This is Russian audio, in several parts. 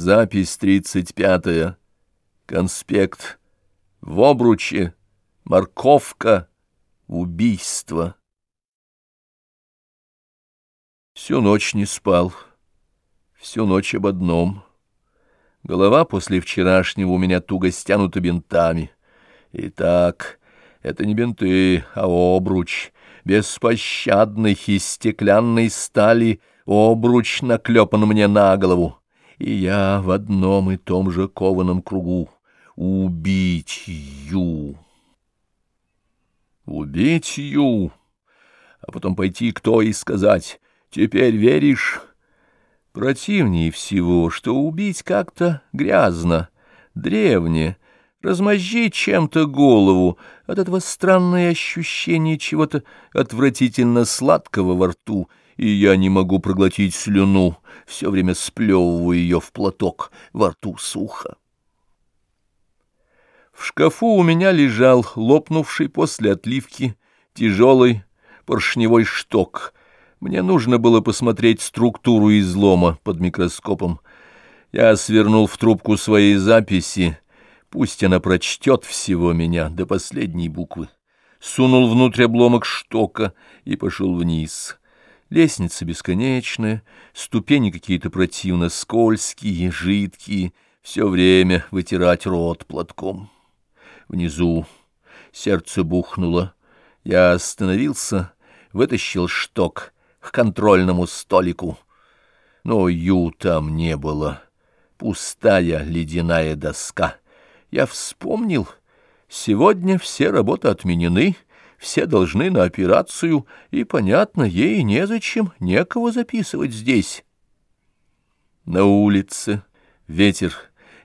Запись тридцать пятая. Конспект. В обруче. Морковка. Убийство. Всю ночь не спал. Всю ночь об одном. Голова после вчерашнего у меня туго стянута бинтами. Итак, это не бинты, а обруч. Беспощадный из стеклянной стали обруч наклепан мне на голову. И я в одном и том же кованом кругу. Убить Ю. Убить Ю. А потом пойти к той и сказать «Теперь веришь?» Противнее всего, что убить как-то грязно, древне, размозжить чем-то голову, от этого странное ощущение чего-то отвратительно сладкого во рту, и я не могу проглотить слюну, все время сплевываю ее в платок, во рту сухо. В шкафу у меня лежал лопнувший после отливки тяжелый поршневой шток — мне нужно было посмотреть структуру излома под микроскопом. Я свернул в трубку своей записи, пусть она прочтет всего меня до последней буквы. Сунул внутрь обломок штока и пошел вниз. Лестница бесконечная, ступени какие-то противно скользкие, жидкие, все время вытирать рот платком. Внизу сердце бухнуло. Я остановился, вытащил шток — к контрольному столику. Но Ю там не было. Пустая ледяная доска. Я вспомнил, сегодня все работы отменены, все должны на операцию, и, понятно, ей незачем, некого записывать здесь. На улице ветер,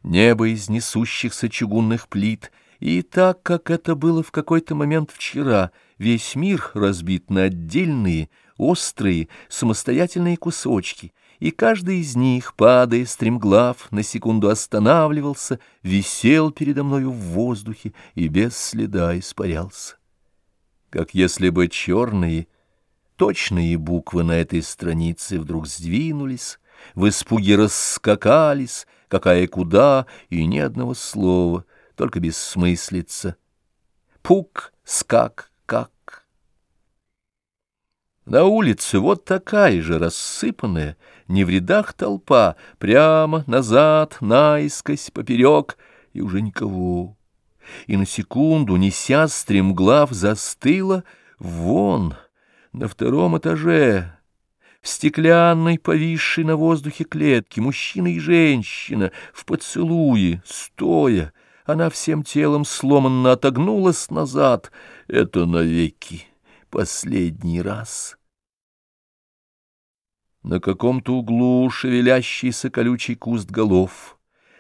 небо из несущихся чугунных плит, и так, как это было в какой-то момент вчера, весь мир разбит на отдельные, острые, самостоятельные кусочки, и каждый из них, падая стремглав, на секунду останавливался, висел передо мною в воздухе и без следа испарялся. Как если бы черные, точные буквы на этой странице вдруг сдвинулись, в испуге раскакались, какая куда, и ни одного слова, только бессмыслица. Пук, скак, как. На улице вот такая же рассыпанная, не в рядах толпа, прямо, назад, наискось, поперек, и уже никого. И на секунду, неся стремглав, застыла вон, на втором этаже, в стеклянной, повисшей на воздухе клетке, мужчина и женщина, в поцелуе, стоя, она всем телом сломанно отогнулась назад, это навеки последний раз. На каком-то углу шевелящийся колючий куст голов.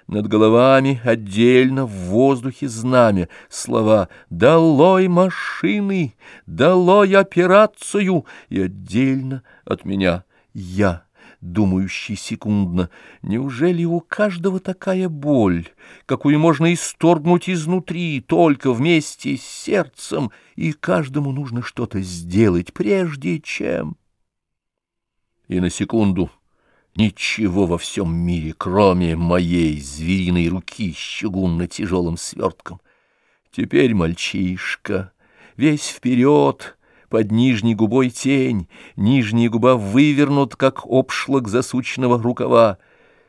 Над головами отдельно в воздухе знамя слова «Долой машины! Долой операцию!» и отдельно от меня «Я» думающий секундно, неужели у каждого такая боль, какую можно исторгнуть изнутри только вместе с сердцем, и каждому нужно что-то сделать, прежде чем... И на секунду ничего во всем мире, кроме моей звериной руки с чугунно-тяжелым свертком. Теперь мальчишка, весь вперед под нижней губой тень, нижняя губа вывернут, как обшлаг засученного рукава.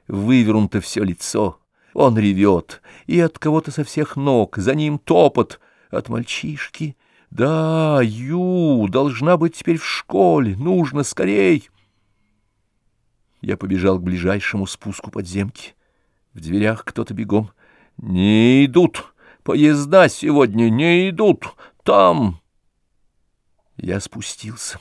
Вывернуто все лицо. Он ревет, и от кого-то со всех ног, за ним топот от мальчишки. Да, Ю, должна быть теперь в школе, нужно скорей. Я побежал к ближайшему спуску подземки. В дверях кто-то бегом. «Не идут! Поезда сегодня не идут! Там!» Я спустился.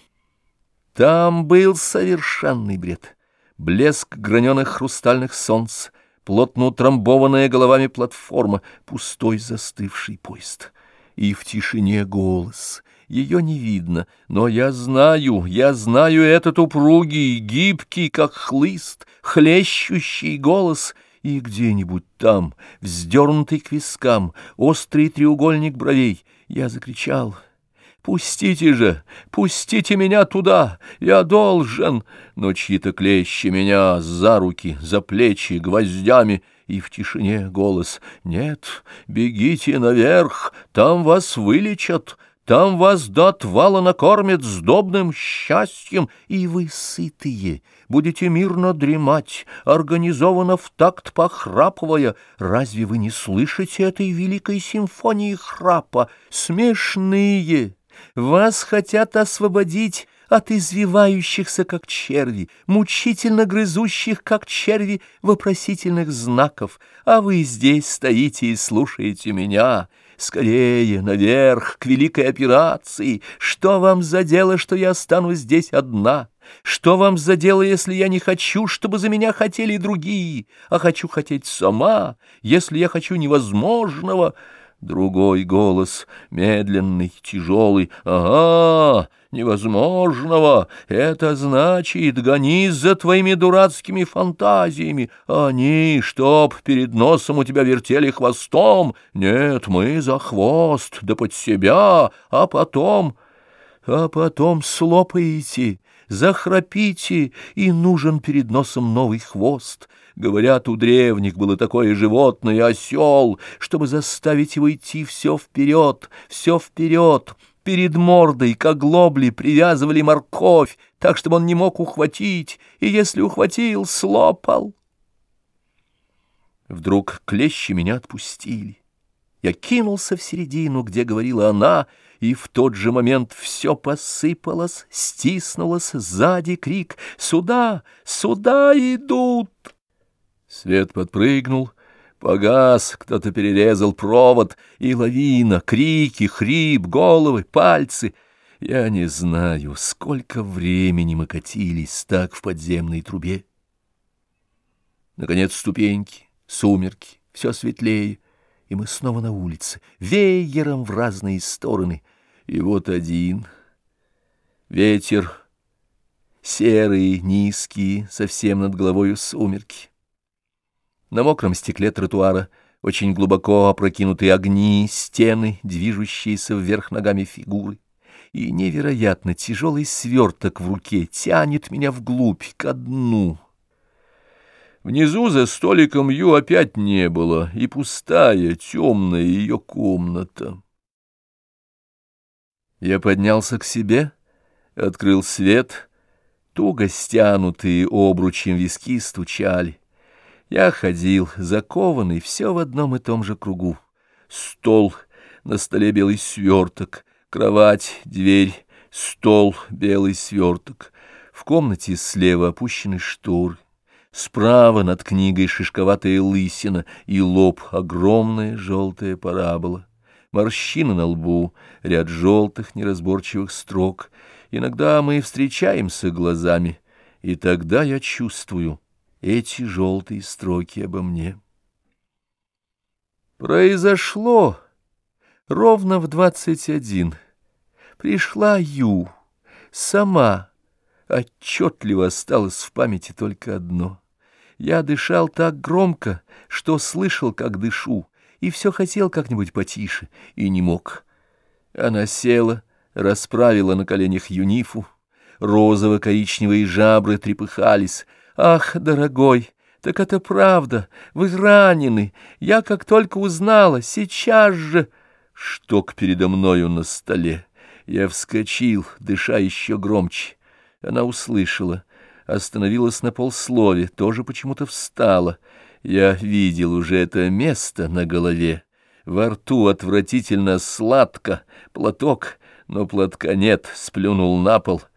Там был совершенный бред. Блеск граненых хрустальных солнц, плотно утрамбованная головами платформа, пустой застывший поезд. И в тишине голос. Ее не видно, но я знаю, я знаю этот упругий, гибкий, как хлыст, хлещущий голос — и где-нибудь там, вздернутый к вискам, острый треугольник бровей, я закричал — Пустите же, пустите меня туда, я должен. Но чьи-то клещи меня за руки, за плечи, гвоздями, и в тишине голос «Нет, бегите наверх, там вас вылечат». Там вас до отвала накормят сдобным счастьем, и вы сытые, будете мирно дремать, организованно в такт похрапывая. Разве вы не слышите этой великой симфонии храпа? Смешные! Вас хотят освободить от извивающихся, как черви, мучительно грызущих, как черви, вопросительных знаков, а вы здесь стоите и слушаете меня». Скорее, наверх, к великой операции! Что вам за дело, что я останусь здесь одна? Что вам за дело, если я не хочу, чтобы за меня хотели другие, а хочу хотеть сама, если я хочу невозможного?» Другой голос, медленный, тяжелый. «Ага, невозможного! Это значит, гонись за твоими дурацкими фантазиями. Они, чтоб перед носом у тебя вертели хвостом. Нет, мы за хвост, да под себя, а потом... А потом слопаете, захрапите, и нужен перед носом новый хвост». Говорят, у древних было такое животное — осел, чтобы заставить его идти все вперед, все вперед. Перед мордой к оглобле привязывали морковь, так, чтобы он не мог ухватить, и если ухватил, слопал. Вдруг клещи меня отпустили. Я кинулся в середину, где говорила она, и в тот же момент все посыпалось, стиснулось, сзади крик «Сюда! Сюда идут!» Свет подпрыгнул, погас, кто-то перерезал провод, и лавина, крики, хрип, головы, пальцы. Я не знаю, сколько времени мы катились так в подземной трубе. Наконец ступеньки, сумерки, все светлее, и мы снова на улице, веером в разные стороны. И вот один ветер, серые, низкие, совсем над головою сумерки. На мокром стекле тротуара очень глубоко опрокинутые огни, стены, движущиеся вверх ногами фигуры. И невероятно тяжелый сверток в руке тянет меня вглубь, ко дну. Внизу за столиком Ю опять не было, и пустая, темная ее комната. Я поднялся к себе, открыл свет, туго стянутые обручем виски стучали. Я ходил, закованный, все в одном и том же кругу. Стол, на столе белый сверток, кровать, дверь, стол, белый сверток. В комнате слева опущены шторы. Справа над книгой шишковатая лысина и лоб огромная желтая парабола. Морщины на лбу, ряд желтых неразборчивых строк. Иногда мы встречаемся глазами, и тогда я чувствую — эти желтые строки обо мне. Произошло ровно в двадцать один. Пришла Ю, сама. Отчетливо осталось в памяти только одно. Я дышал так громко, что слышал, как дышу, и все хотел как-нибудь потише, и не мог. Она села, расправила на коленях юнифу, розово-коричневые жабры трепыхались, «Ах, дорогой, так это правда, вы ранены. Я как только узнала, сейчас же...» Шток передо мною на столе. Я вскочил, дыша еще громче. Она услышала, остановилась на полслове, тоже почему-то встала. Я видел уже это место на голове. Во рту отвратительно сладко, платок, но платка нет, сплюнул на пол —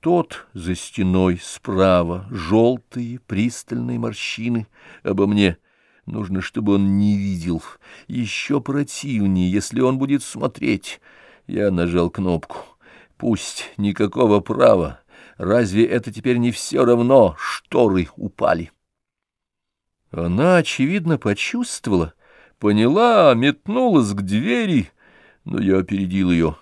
тот за стеной справа, желтые пристальные морщины обо мне. Нужно, чтобы он не видел. Еще противнее, если он будет смотреть. Я нажал кнопку. Пусть никакого права. Разве это теперь не все равно? Шторы упали. Она, очевидно, почувствовала, поняла, метнулась к двери, но я опередил ее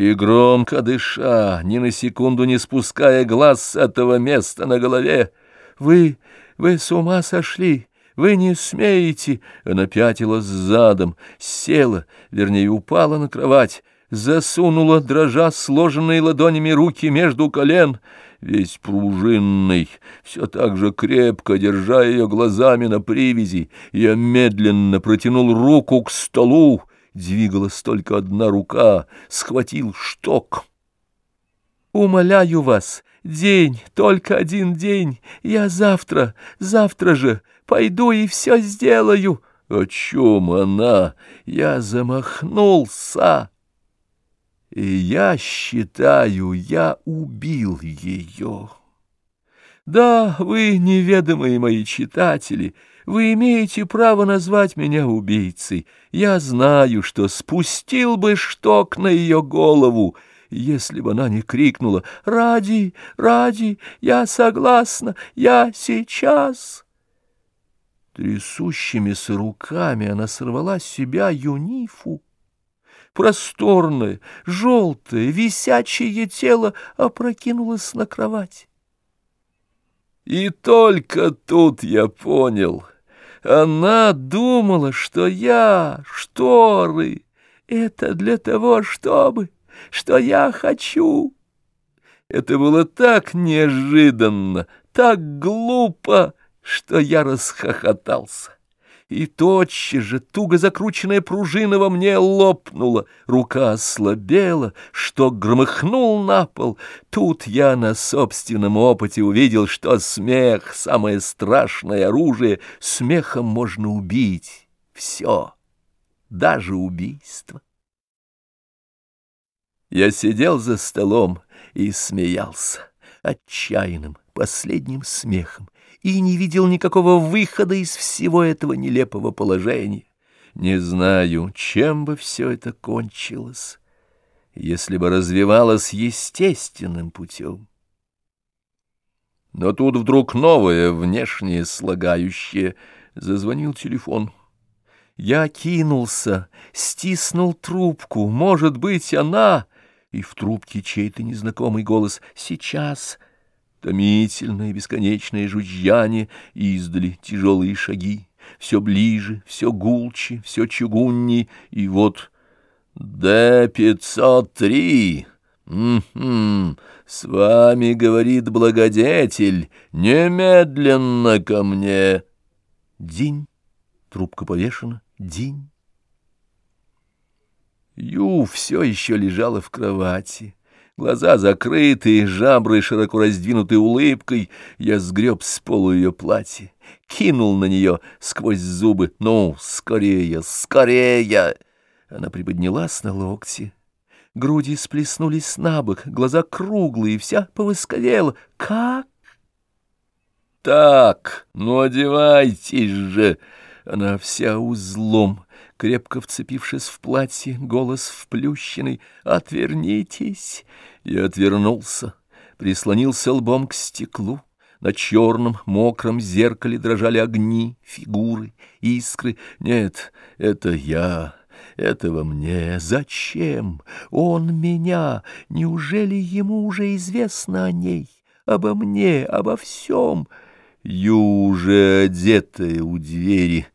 и громко дыша, ни на секунду не спуская глаз с этого места на голове. «Вы, вы с ума сошли! Вы не смеете!» Она пятилась задом, села, вернее, упала на кровать. засунула, дрожа сложенные ладонями руки между колен, весь пружинный, все так же крепко, держа ее глазами на привязи, я медленно протянул руку к столу, двигалась только одна рука, схватил шток. «Умоляю вас, день, только один день, я завтра, завтра же пойду и все сделаю». О чем она? Я замахнулся. И я считаю, я убил ее. Да, вы, неведомые мои читатели, вы имеете право назвать меня убийцей. Я знаю, что спустил бы шток на ее голову, если бы она не крикнула «Ради, ради, я согласна, я сейчас!» Трясущимися руками она сорвала с себя юнифу. Просторное, желтое, висячее тело опрокинулось на кровать. И только тут я понял. Она думала, что я, шторы, это для того, чтобы, что я хочу. Это было так неожиданно, так глупо, что я расхохотался. И тотчас же туго закрученная пружина во мне лопнула, рука ослабела, что громыхнул на пол. Тут я на собственном опыте увидел, что смех — самое страшное оружие, смехом можно убить все, даже убийство. Я сидел за столом и смеялся отчаянным последним смехом, и не видел никакого выхода из всего этого нелепого положения. Не знаю, чем бы все это кончилось, если бы развивалось естественным путем. Но тут вдруг новое внешнее слагающее зазвонил телефон. Я кинулся, стиснул трубку, может быть, она... И в трубке чей-то незнакомый голос «Сейчас!» Томительное бесконечное жужжание, издали тяжелые шаги, все ближе, все гулче, все чугунней, и вот «Д-503!» «М-м-м, с вами, — говорит благодетель, — немедленно ко мне!» День, трубка повешена, день. Ю все еще лежала в кровати. Глаза закрыты, жабры широко раздвинуты улыбкой. Я сгреб с полу ее платье, кинул на нее сквозь зубы. «Ну, скорее, скорее!» Она приподнялась на локти. Груди сплеснулись на бок, глаза круглые, вся повысковела. «Как?» «Так, ну одевайтесь же!» Она вся узлом, крепко вцепившись в платье, голос вплющенный «Отвернитесь!» И отвернулся, прислонился лбом к стеклу. На черном мокром зеркале дрожали огни, фигуры, искры. Нет, это я, это во мне. Зачем? Он меня. Неужели ему уже известно о ней, обо мне, обо всем?» Ю уже одетая у двери,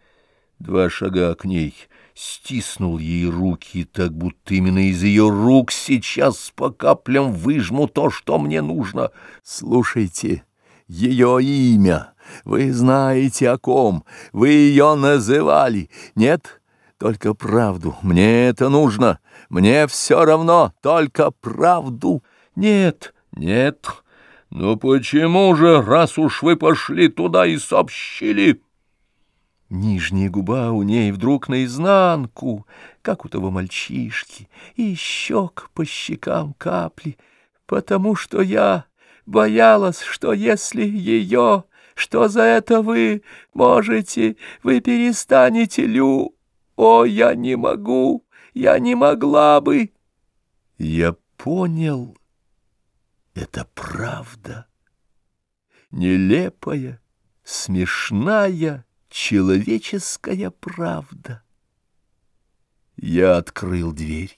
два шага к ней, стиснул ей руки, так будто именно из ее рук сейчас по каплям выжму то, что мне нужно. Слушайте, ее имя, вы знаете о ком, вы ее называли, нет? Только правду, мне это нужно, мне все равно, только правду. Нет, нет, «Ну почему же, раз уж вы пошли туда и сообщили?» Нижняя губа у ней вдруг наизнанку, как у того мальчишки, и щек по щекам капли, потому что я боялась, что если ее, что за это вы можете, вы перестанете, Лю. О, я не могу, я не могла бы. Я понял это правда. Нелепая, смешная, человеческая правда. Я открыл дверь.